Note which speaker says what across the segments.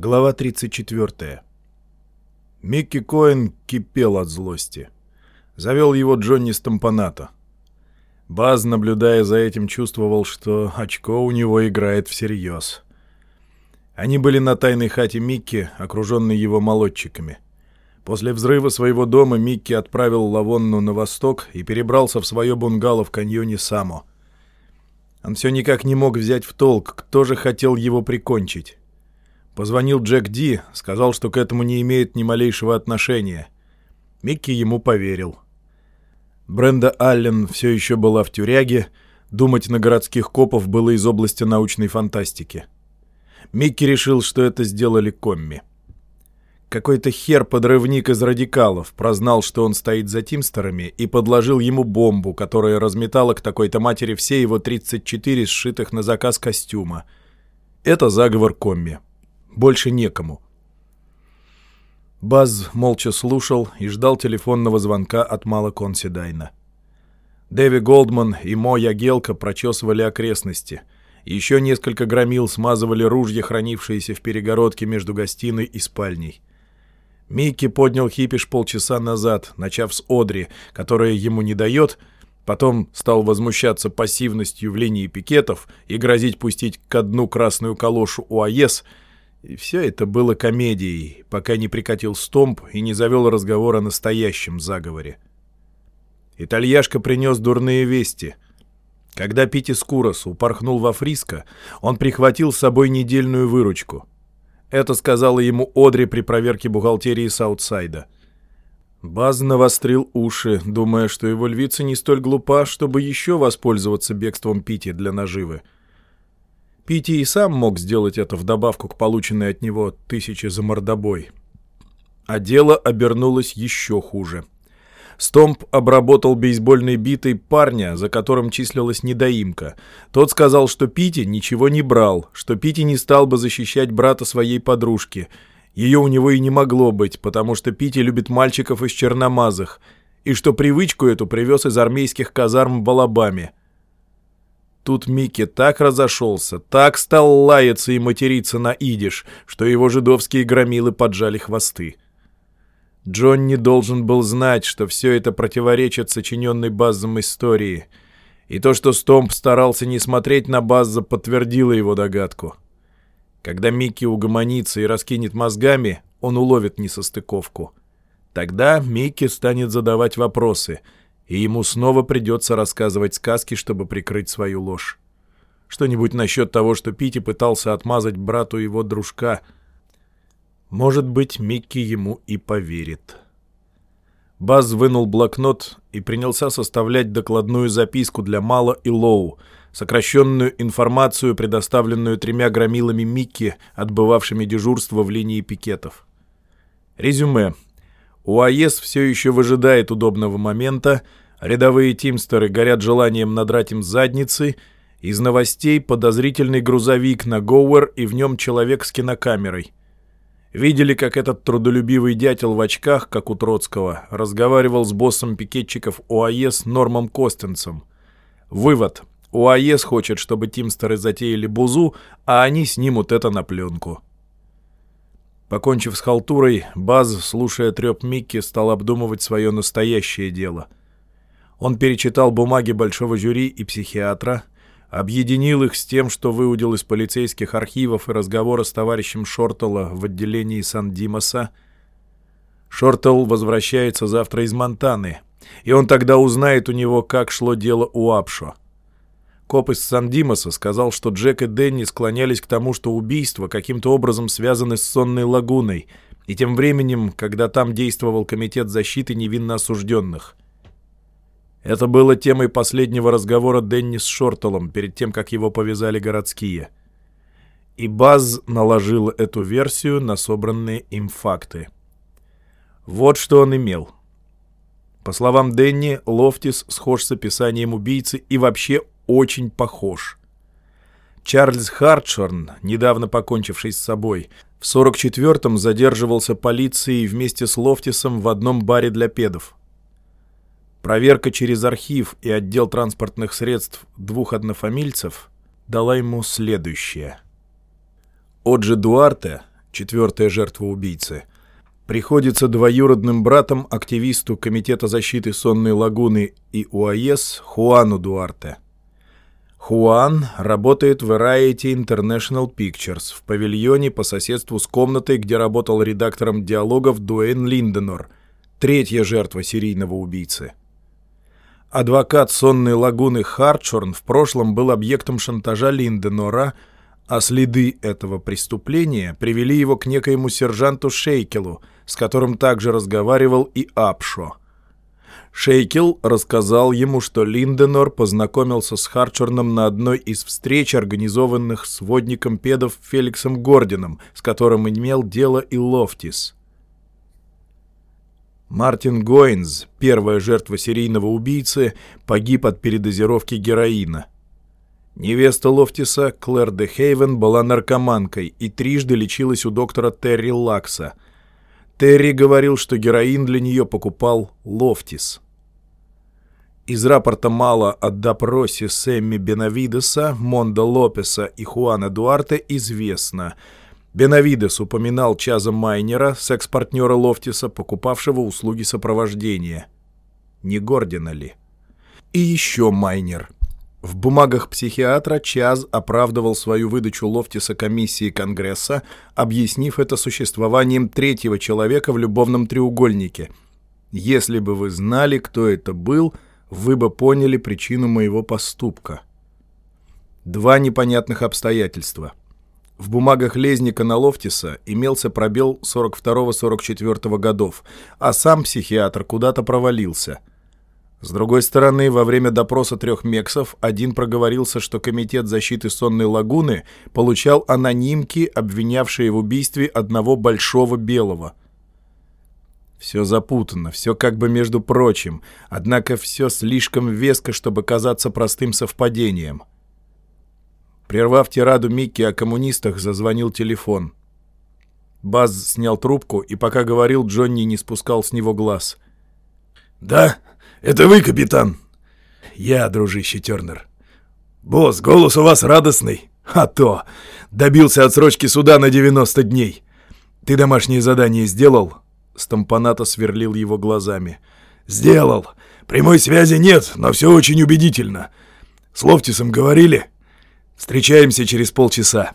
Speaker 1: Глава 34. Микки Коэн кипел от злости. Завел его Джонни Стампаната. Баз, наблюдая за этим, чувствовал, что очко у него играет всерьез. Они были на тайной хате Микки, окруженной его молодчиками. После взрыва своего дома Микки отправил Лавонну на восток и перебрался в свое бунгало в каньоне Само. Он все никак не мог взять в толк, кто же хотел его прикончить. Позвонил Джек Ди, сказал, что к этому не имеет ни малейшего отношения. Микки ему поверил. Бренда Аллен все еще была в тюряге, думать на городских копов было из области научной фантастики. Микки решил, что это сделали комми. Какой-то хер-подрывник из радикалов прознал, что он стоит за Тимстерами, и подложил ему бомбу, которая разметала к такой-то матери все его 34 сшитых на заказ костюма. Это заговор комми. Больше некому. Баз молча слушал и ждал телефонного звонка от Мала Консидайна. Дэви Голдман и Мо Ягелка прочесывали окрестности. Еще несколько громил смазывали ружья, хранившиеся в перегородке между гостиной и спальней. Микки поднял хипиш полчаса назад, начав с Одри, которая ему не дает, потом стал возмущаться пассивностью в линии пикетов и грозить пустить ко дну красную калошу УАЕС — и все это было комедией, пока не прикатил Стомп и не завел разговор о настоящем заговоре. Итальяшка принес дурные вести. Когда Пити Скурос упорхнул во Фриско, он прихватил с собой недельную выручку. Это сказала ему Одри при проверке бухгалтерии Саутсайда. Баз навострил уши, думая, что его львица не столь глупа, чтобы еще воспользоваться бегством Пити для наживы. Пити и сам мог сделать это в добавку к полученной от него тысяче за мордобой. А дело обернулось еще хуже. Стомп обработал бейсбольной битой парня, за которым числилась недоимка. Тот сказал, что Пити ничего не брал, что Пити не стал бы защищать брата своей подружки. Ее у него и не могло быть, потому что Пити любит мальчиков из черномазых, и что привычку эту привез из армейских казарм в Алабаме. Тут Микки так разошелся, так стал лаяться и материться на идиш, что его жидовские громилы поджали хвосты. Джон не должен был знать, что все это противоречит сочиненной Баззом истории. И то, что Стомп старался не смотреть на Базза, подтвердило его догадку. Когда Микки угомонится и раскинет мозгами, он уловит несостыковку. Тогда Микки станет задавать вопросы — и ему снова придется рассказывать сказки, чтобы прикрыть свою ложь. Что-нибудь насчет того, что Пити пытался отмазать брату его дружка. Может быть, Микки ему и поверит. Баз вынул блокнот и принялся составлять докладную записку для Мала и Лоу, сокращенную информацию, предоставленную тремя громилами Микки, отбывавшими дежурство в линии пикетов. Резюме. УАЕС все еще выжидает удобного момента, рядовые тимстеры горят желанием надрать им задницы, из новостей подозрительный грузовик на Гоуэр и в нем человек с кинокамерой. Видели, как этот трудолюбивый дятел в очках, как у Троцкого, разговаривал с боссом пикетчиков УАЕС Нормом Костенцем. Вывод. УАЕС хочет, чтобы тимстеры затеяли бузу, а они снимут это на пленку. Покончив с халтурой, Баз, слушая треп Микки, стал обдумывать свое настоящее дело. Он перечитал бумаги большого жюри и психиатра, объединил их с тем, что выудил из полицейских архивов и разговора с товарищем Шортела в отделении Сан-Димаса. Шортел возвращается завтра из Монтаны, и он тогда узнает у него, как шло дело у Апшо. Коп из Сан-Димаса сказал, что Джек и Дэнни склонялись к тому, что убийства каким-то образом связаны с Сонной лагуной, и тем временем, когда там действовал Комитет защиты невинно осужденных. Это было темой последнего разговора Дэнни с Шортелом перед тем, как его повязали городские. И Баз наложил эту версию на собранные им факты. Вот что он имел. По словам Дэнни, Лофтис схож с описанием убийцы и вообще очень похож. Чарльз Хартшорн, недавно покончивший с собой, в 44-м задерживался полицией вместе с Лофтисом в одном баре для педов. Проверка через архив и отдел транспортных средств двух однофамильцев дала ему следующее. Оджи Дуарте, четвертая жертва убийцы, приходится двоюродным братом активисту Комитета защиты Сонной лагуны и УАЭС Хуану Дуарте. Хуан работает в Variety International Pictures в павильоне по соседству с комнатой, где работал редактором диалогов Дуэйн Линденор, третья жертва серийного убийцы. Адвокат сонной лагуны Хартшорн в прошлом был объектом шантажа Линденора, а следы этого преступления привели его к некоему сержанту Шейкелу, с которым также разговаривал и Апшо. Шейкел рассказал ему, что Линденор познакомился с Харчерном на одной из встреч, организованных сводником педов Феликсом Гордином, с которым имел дело и Лофтис. Мартин Гоинз, первая жертва серийного убийцы, погиб от передозировки героина. Невеста Лофтиса, Клэр де Хейвен, была наркоманкой и трижды лечилась у доктора Терри Лакса – Терри говорил, что героин для нее покупал Лофтис. Из рапорта Мала о допросе Сэмми Бенавидеса, Монда Лопеса и Хуана Дуарте известно. Бенавидес упоминал Чаза Майнера, секс-партнера Лофтиса, покупавшего услуги сопровождения. Не Гордина ли? И еще Майнер — в бумагах психиатра Чаз оправдывал свою выдачу Лофтиса комиссии Конгресса, объяснив это существованием третьего человека в любовном треугольнике. «Если бы вы знали, кто это был, вы бы поняли причину моего поступка». Два непонятных обстоятельства. В бумагах Лезника на Лофтиса имелся пробел 42-44 годов, а сам психиатр куда-то провалился – с другой стороны, во время допроса трех мексов один проговорился, что Комитет защиты Сонной лагуны получал анонимки, обвинявшие в убийстве одного большого белого. Все запутано, все как бы между прочим, однако все слишком веско, чтобы казаться простым совпадением. Прервав тираду Микки о коммунистах, зазвонил телефон. Баз снял трубку, и пока говорил, Джонни не спускал с него глаз.
Speaker 2: «Да?» «Это вы, капитан?»
Speaker 1: «Я, дружище Тернер».
Speaker 2: «Босс, голос у вас радостный. А то! Добился отсрочки суда на 90 дней. Ты домашнее задание сделал?»
Speaker 1: Стампоната сверлил его глазами.
Speaker 2: «Сделал. Прямой связи нет, но все очень убедительно. С Лофтисом говорили? Встречаемся через полчаса.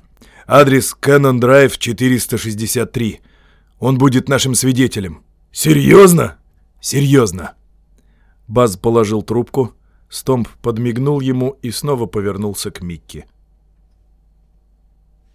Speaker 2: Адрес Кэннон Драйв 463. Он будет нашим свидетелем. Серьезно? Серьезно.
Speaker 1: Баз положил трубку, Стомп подмигнул ему и снова повернулся к Микки.